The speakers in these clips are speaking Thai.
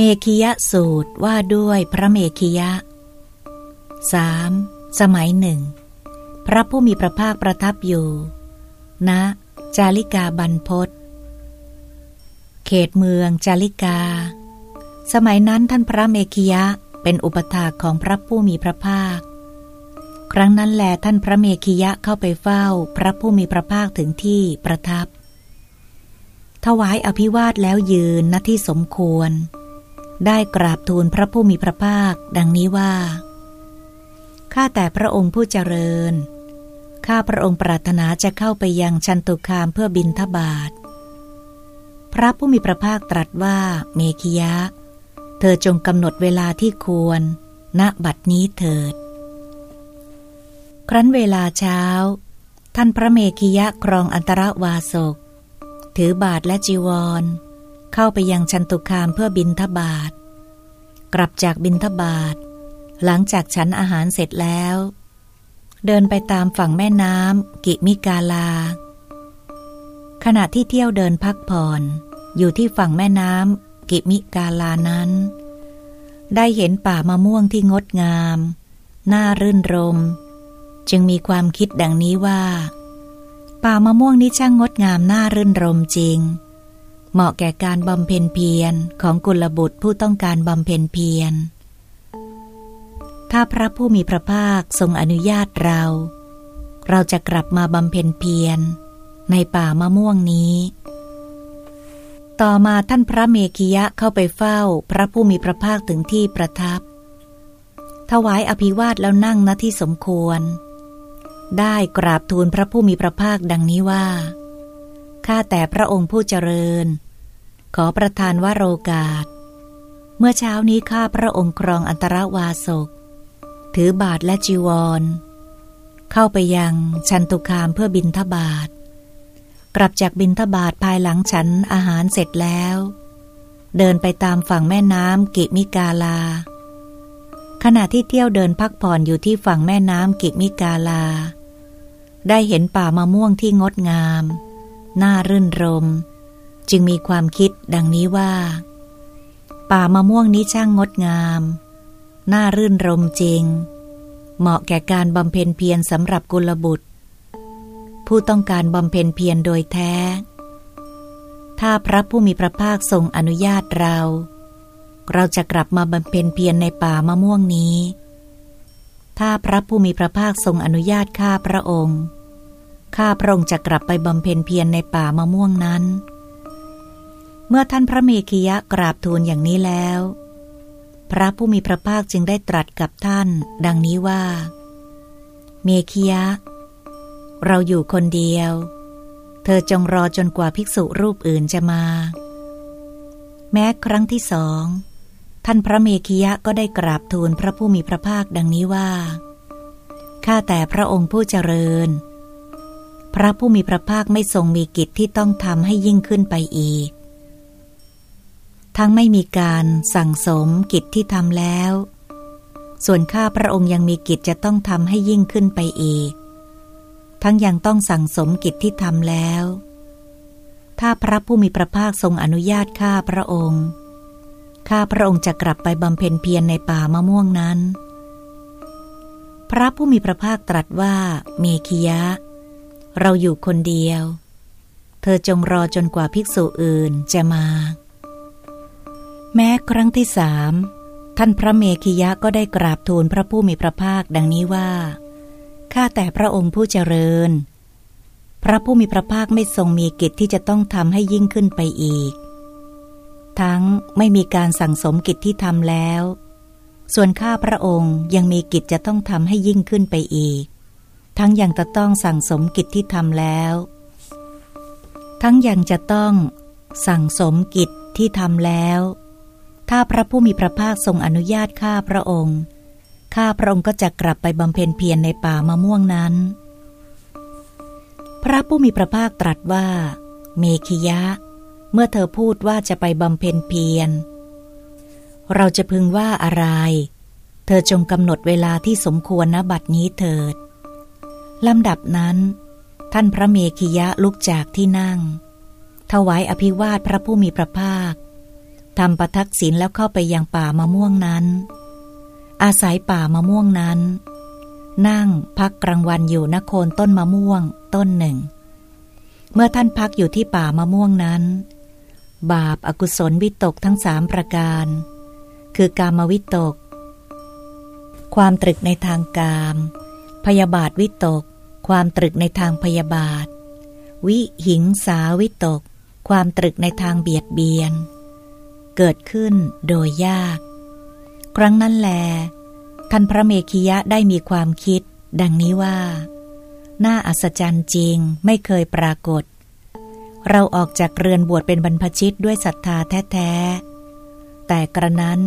เมขิยะสูตรว่าด้วยพระเมขิยะ 3. สมัยหนึ่ง พระผู้มีพระภาคประทับอยู่ณจาริกาบรรพศเขตเมืองจาริกา สมัยนั้นท่านพระเมขิยะเป็นอุปถากของพระผู้มีพระภาค ครั้งนั้นแลท่านพระเมขิยะเข้าไปเฝ้าพระผู้มีพระภาคถึงที่ประทับ ถวายอภิวาทแล้วยืนณที่สมควร ได้กราบทูลพระผู้มีพระภาค ดังนี้ว่า ข้าแต่พระองค์ผู้เจริญ ข้าพระองค์ปรารถนาจะเข้าไปยังชันตุคามเพื่อบินทบาท พระผู้มีพระภาคตรัสว่าเมขิยะ เธอจงกำหนดเวลาที่ควร ณบัดนี้เถิด ครั้นเวลาเช้า ท่านพระเมขิยะครองอันตรวาสก ถือบาทและจีวร เข้าไปยังชันตุคามเพื่อบินทบาท กลับจากบินทบาท หลังจากฉันอาหารเสร็จแล้ว เดินไปตามฝั่งแม่น้ำกิมิกาลา ขณะที่เที่ยวเดินพักผ่อน อยู่ที่ฝั่งแม่น้ำกิมิกาลานั้น ได้เห็นป่ามะม่วงที่งดงาม น่ารื่นรม จึงมีความคิดดังนี้ว่า ป่ามะม่วงนี้ช่างงดงามน่ารื่นรมจริง เหมาะแก่การบำเพ็ญเพียรของกุลบุตรผู้ต้องการบำเพ็ญเพียร ถ้าพระผู้มีพระภาคทรงอนุญาตเรา เราจะกลับมาบำเพ็ญเพียร ในป่ามะม่วงนี้ ต่อมาท่านพระเมขิยะเข้าไปเฝ้าพระผู้มีพระภาคถึงที่ประทับ ถวายอภิวาทแล้วนั่งณที่สมควร ได้กราบทูลพระผู้มีพระภาคดังนี้ว่า ข้าแต่พระองค์ผู้เจริญ ขอประทานว่าโรกาส เมื่อเช้านี้ข้าพระองค์ครองอันตรวาสก ถือบาทและจีวร เข้าไปยังชันตุคามเพื่อบินทบาท กลับจากบินทบาทภายหลังฉันอาหารเสร็จแล้ว เดินไปตามฝั่งแม่น้ำกิมิกาลา ขณะที่เที่ยวเดินพักผ่อนอยู่ที่ฝั่งแม่น้ำกิมิกาลา ได้เห็นป่ามะม่วงที่งดงาม น่ารื่นรม จึงมีความคิดดังนี้ว่า ป่ามะม่วงนี้ช่างงดงาม น่ารื่นรมจริง เหมาะแก่การบำเพ็ญเพียรสำหรับกุลบุตร ผู้ต้องการบำเพ็ญเพียรโดยแท้ ถ้าพระผู้มีพระภาคทรงอนุญาตเรา เราจะกลับมาบำเพ็ญเพียรในป่ามะม่วงนี้ ถ้าพระผู้มีพระภาคทรงอนุญาตข้าพระองค์ ข้าพระองค์จะกลับไปบำเพ็ญเพียรในป่ามะม่วงนั้น เมื่อท่านพระเมขิยะกราบทูลอย่างนี้แล้ว พระผู้มีพระภาคจึงได้ตรัสกับท่าน ดังนี้ว่า เมขิยะ เราอยู่คนเดียว เธอจงรอจนกว่าภิกษุรูปอื่นจะมา แม้ครั้งที่สอง ท่านพระเมขิยะก็ได้กราบทูลพระผู้มีพระภาคดังนี้ว่า ข้าแต่พระองค์ผู้เจริญ พระผู้มีพระภาคไม่ทรงมีกิจที่ต้องทำให้ยิ่งขึ้นไปอีก ทั้งไม่มีการสั่งสมกิจที่ทำแล้ว ส่วนข้าพระองค์ยังมีกิจจะต้องทำให้ยิ่งขึ้นไปอีก ทั้งยังต้องสั่งสมกิจที่ทำแล้ว ถ้าพระผู้มีพระภาคทรงอนุญาตข้าพระองค์ข้าพระองค์จะกลับไปบำเพ็ญเพียรในป่ามะม่วงนั้น พระผู้มีพระภาคตรัสว่า เมขิยะ เราอยู่คนเดียว เธอจงรอจนกว่าภิกษุอื่นจะมา แม้ครั้งที่สามท่านพระเมขิยะก็ได้กราบทูลพระผู้มีพระภาคดังนี้ว่า ข้าแต่พระองค์ผู้เจริญ พระผู้มีพระภาคไม่ทรงมีกิจที่จะต้องทำให้ยิ่งขึ้นไปอีก ทั้งไม่มีการสั่งสมกิจที่ทำแล้ว ส่วนข้าพระองค์ยังมีกิจจะต้องทำให้ยิ่งขึ้นไปอีก ทั้งยังจะต้องสั่งสมกิจที่ทำแล้ว ทั้งยังจะต้องสั่งสมกิจที่ทำแล้ว ถ้าพระผู้มีพระภาคทรงอนุญาตข้าพระองค์ ข้าพระองค์ก็จะกลับไปบำเพ็ญเพียรในป่ามะม่วงนั้น พระผู้มีพระภาคตรัสว่า เมขิยะ เมื่อเธอพูดว่าจะไปบำเพ็ญเพียร เราจะพึงว่าอะไร เธอจงกำหนดเวลาที่สมควรณบัดนี้เถิด ลำดับนั้น ท่านพระเมขิยะลุกจากที่นั่ง ถวายอภิวาทพระผู้มีพระภาคทำประทักษิณแล้วเข้าไปยังป่ามะม่วงนั้น อาศัยป่ามะม่วงนั้น นั่งพักกลางวันอยู่นโคนต้นมะม่วงต้นหนึ่ง เมื่อท่านพักอยู่ที่ป่ามะม่วงนั้น บาปอากุศลวิตกทั้งสามประการ คือกามวิตก ความตรึกในทางกาม พยาบาทวิตก ความตรึกในทางพยาบาท วิหิงสาวิตก ความตรึกในทางเบียดเบียน เกิดขึ้นโดยยาก ครั้งนั้นแล ท่านพระเมขียะได้มีความคิด ดังนี้ว่า น่าอัศจรรย์จริงไม่เคยปรากฏ เราออกจากเรือนบวชเป็นบรรพชิตด้วยศรัทธาแท้ๆ แต่กระนั้น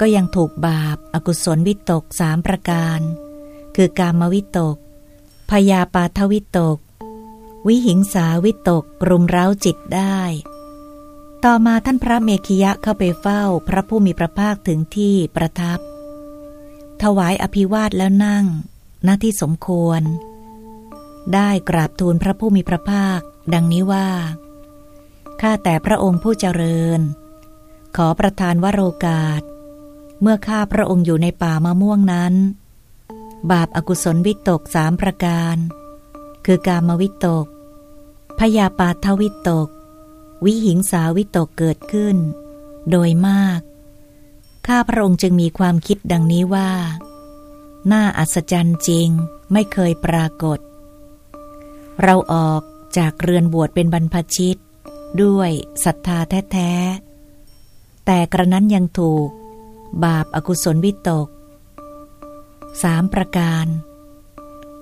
ก็ยังถูกบาปอากุศลวิตกสามประการ คือกามวิตก พยาปาทวิตก วิหิงสาวิตกรุมเร้าจิตได้ ต่อมาท่านพระเมขิยะเข้าไปเฝ้าพระผู้มีพระภาคถึงที่ประทับ ถวายอภิวาทแล้วนั่งหน้าที่สมควร ได้กราบทูลพระผู้มีพระภาค ดังนี้ว่า ข้าแต่พระองค์ผู้เจริญ ขอประทานวโรกาส เมื่อข้าพระองค์อยู่ในป่ามะม่วงนั้น บาปอากุศลวิตกสามประการ คือกามวิตก พยาปาทวิตก วิหิงสาวิตกเกิดขึ้น โดยมาก ข้าพระองค์จึงมีความคิดดังนี้ว่า น่าอัศจรรย์จริงไม่เคยปรากฏ เราออกจากเรือนบวชเป็นบรรพชิต ด้วยศรัทธาแท้ ๆ แต่กระนั้นยังถูก บาปอากุศลวิตก สามประการ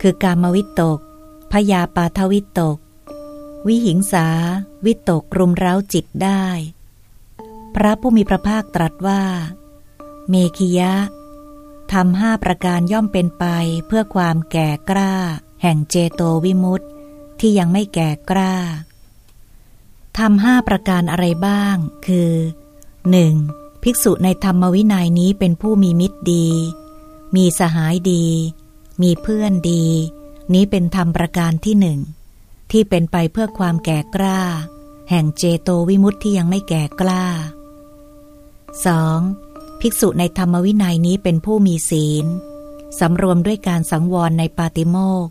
คือกามวิตก พยาปาทวิตก วิหิงสา วิตกรุมเร้าจิตได้ พระผู้มีพระภาคตรัสว่า เมขิยะทำห้าประการย่อมเป็นไปเพื่อความแก่กล้า แห่งเจโตวิมุตติที่ยังไม่แก่กล้าทำห้าประการอะไรบ้าง คือ 1. ภิกษุในธรรมวินัยนี้เป็นผู้มีมิตรดี มีสหายดี มีเพื่อนดี นี้เป็นธรรมประการที่หนึ่ง ที่เป็นไปเพื่อความแก่กล้า แห่งเจโตวิมุตติที่ยังไม่แก่กล้า 2. ภิกษุในธรรมวินัยนี้เป็นผู้มีศีล สำรวมด้วยการสังวรในปาติโมก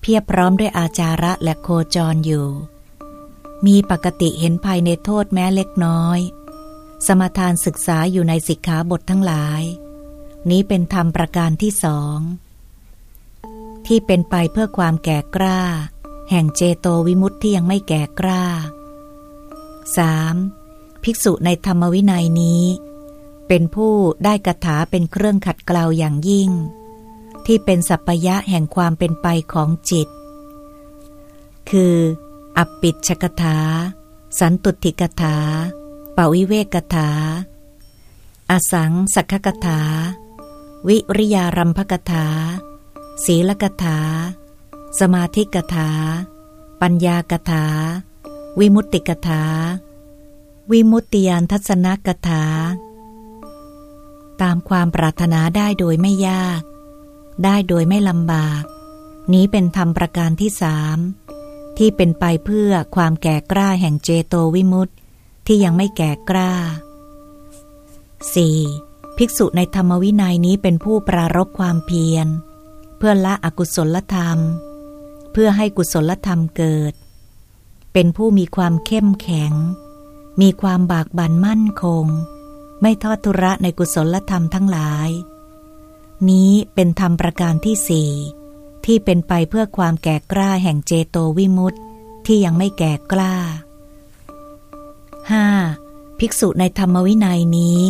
เพียบพร้อมด้วยอาจาระและโคจรอยู่ มีปกติเห็นภายในโทษแม้เล็กน้อย สมทานศึกษาอยู่ในสิกขาบททั้งหลาย นี้เป็นธรรมประการที่สอง ที่เป็นไปเพื่อความแก่กล้า แห่งเจโตวิมุตติที่ยังไม่แก่กล้า 3. ภิกษุในธรรมวินัยนี้ เป็นผู้ได้กถาเป็นเครื่องขัดเกลาอย่างยิ่ง ที่เป็นสัพยะแห่งความเป็นไปของจิต คือ อัปปิชกถา สันตุติกถาปวิเวกถา อสังสักขกถา วิริยารัมภกถา ศีลกถา สมาธิกถา ปัญญากถา วิมุตติกถา วิมุตติยานทัศนกถา ตามความปรารถนาได้โดยไม่ยาก ได้โดยไม่ลำบาก นี้เป็นธรรมประการที่สามที่เป็นไปเพื่อความแก่กล้าแห่งเจโตวิมุตติที่ยังไม่แก่กล้า 4. ภิกษุในธรรมวินัยนี้เป็นผู้ปรารบความเพียร เพื่อละอกุศลธรรม เพื่อให้กุศลธรรมเกิด เป็นผู้มีความเข้มแข็ง มีความบากบั่นมั่นคง ไม่ทอดทุระในกุศลธรรมทั้งหลาย นี้เป็นธรรมประการที่สี่ที่เป็นไปเพื่อความแก่กล้าแห่งเจโตวิมุตติที่ยังไม่แก่กล้า 5. ภิกษุในธรรมวินัยนี้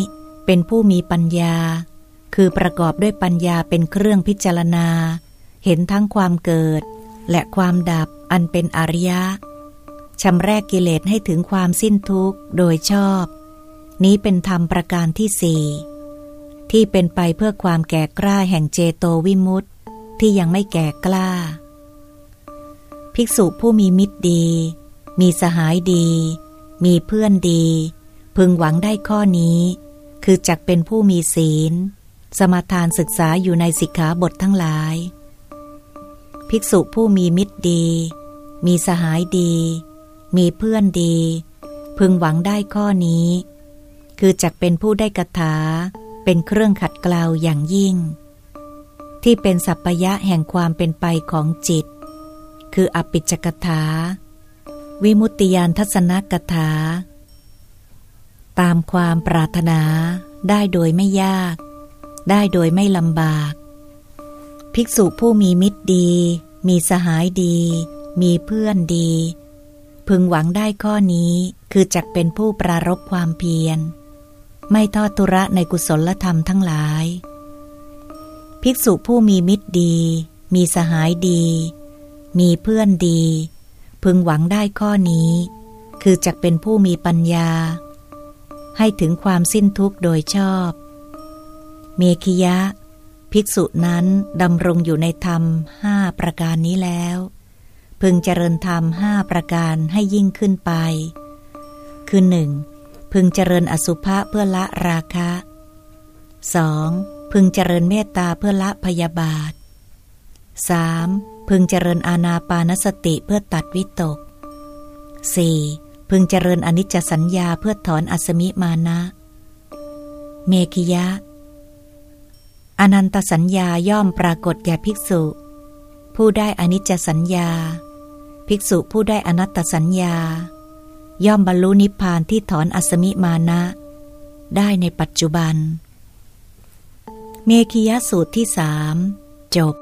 เป็นผู้มีปัญญา คือประกอบด้วยปัญญาเป็นเครื่องพิจารณา เห็นทั้งความเกิด และความดับอันเป็นอริยะชำแรกกิเลสให้ถึงความสิ้นทุกข์โดยชอบ นี้เป็นธรรมประการที่สี่ที่เป็นไปเพื่อความแก่กล้าแห่งเจโตวิมุตติที่ยังไม่แก่กล้า ภิกษุผู้มีมิตรดี มีสหายดี มีเพื่อนดี พึงหวังได้ข้อนี้ คือจักเป็นผู้มีศีล สมาทานศึกษาอยู่ในสิกขาบททั้งหลาย ภิกษุผู้มีมิตรดี มีสหายดี มีเพื่อนดี พึงหวังได้ข้อนี้ คือจักเป็นผู้ได้กถา เป็นเครื่องขัดเกลาอย่างยิ่ง ที่เป็นสัพพยะแห่งความเป็นไปของจิต คืออปิจกถา วิมุตติยานทัศนกถา ตามความปรารถนา ได้โดยไม่ยาก ได้โดยไม่ลำบาก ภิกษุผู้มีมิตรดี มีสหายดี มีเพื่อนดี พึงหวังได้ข้อนี้คือจักเป็นผู้ปรารบความเพียร ไม่ทอดทุระในกุศลธรรมทั้งหลาย ภิกษุผู้มีมิตรดี มีสหายดี มีเพื่อนดี พึงหวังได้ข้อนี้ คือจักเป็นผู้มีปัญญา ให้ถึงความสิ้นทุกข์โดยชอบ เมขิยะ ภิกษุนั้นดำรงอยู่ในธรรมห้าประการนี้แล้ว พึงเจริญธรรมห้าประการให้ยิ่งขึ้นไป คือหนึ่งพึงเจริญอสุภะเพื่อละราคะ 2. พึงเจริญเมตตาเพื่อละพยาบาท 3. พึงเจริญอาณาปานสติเพื่อตัดวิตก 4. พึงเจริญอนิจจสัญญาเพื่อถอนอัสมิมานะ เมขิยะ อนันตสัญญาย่อมปรากฏแก่ภิกษุ ผู้ได้อนิจจสัญญา ภิกษุผู้ได้อนัตตสัญญา ย่อมบรรลุนิพพานที่ถอนอัสมิมานะ ได้ในปัจจุบัน เมขิยะสูตรที่สามจบ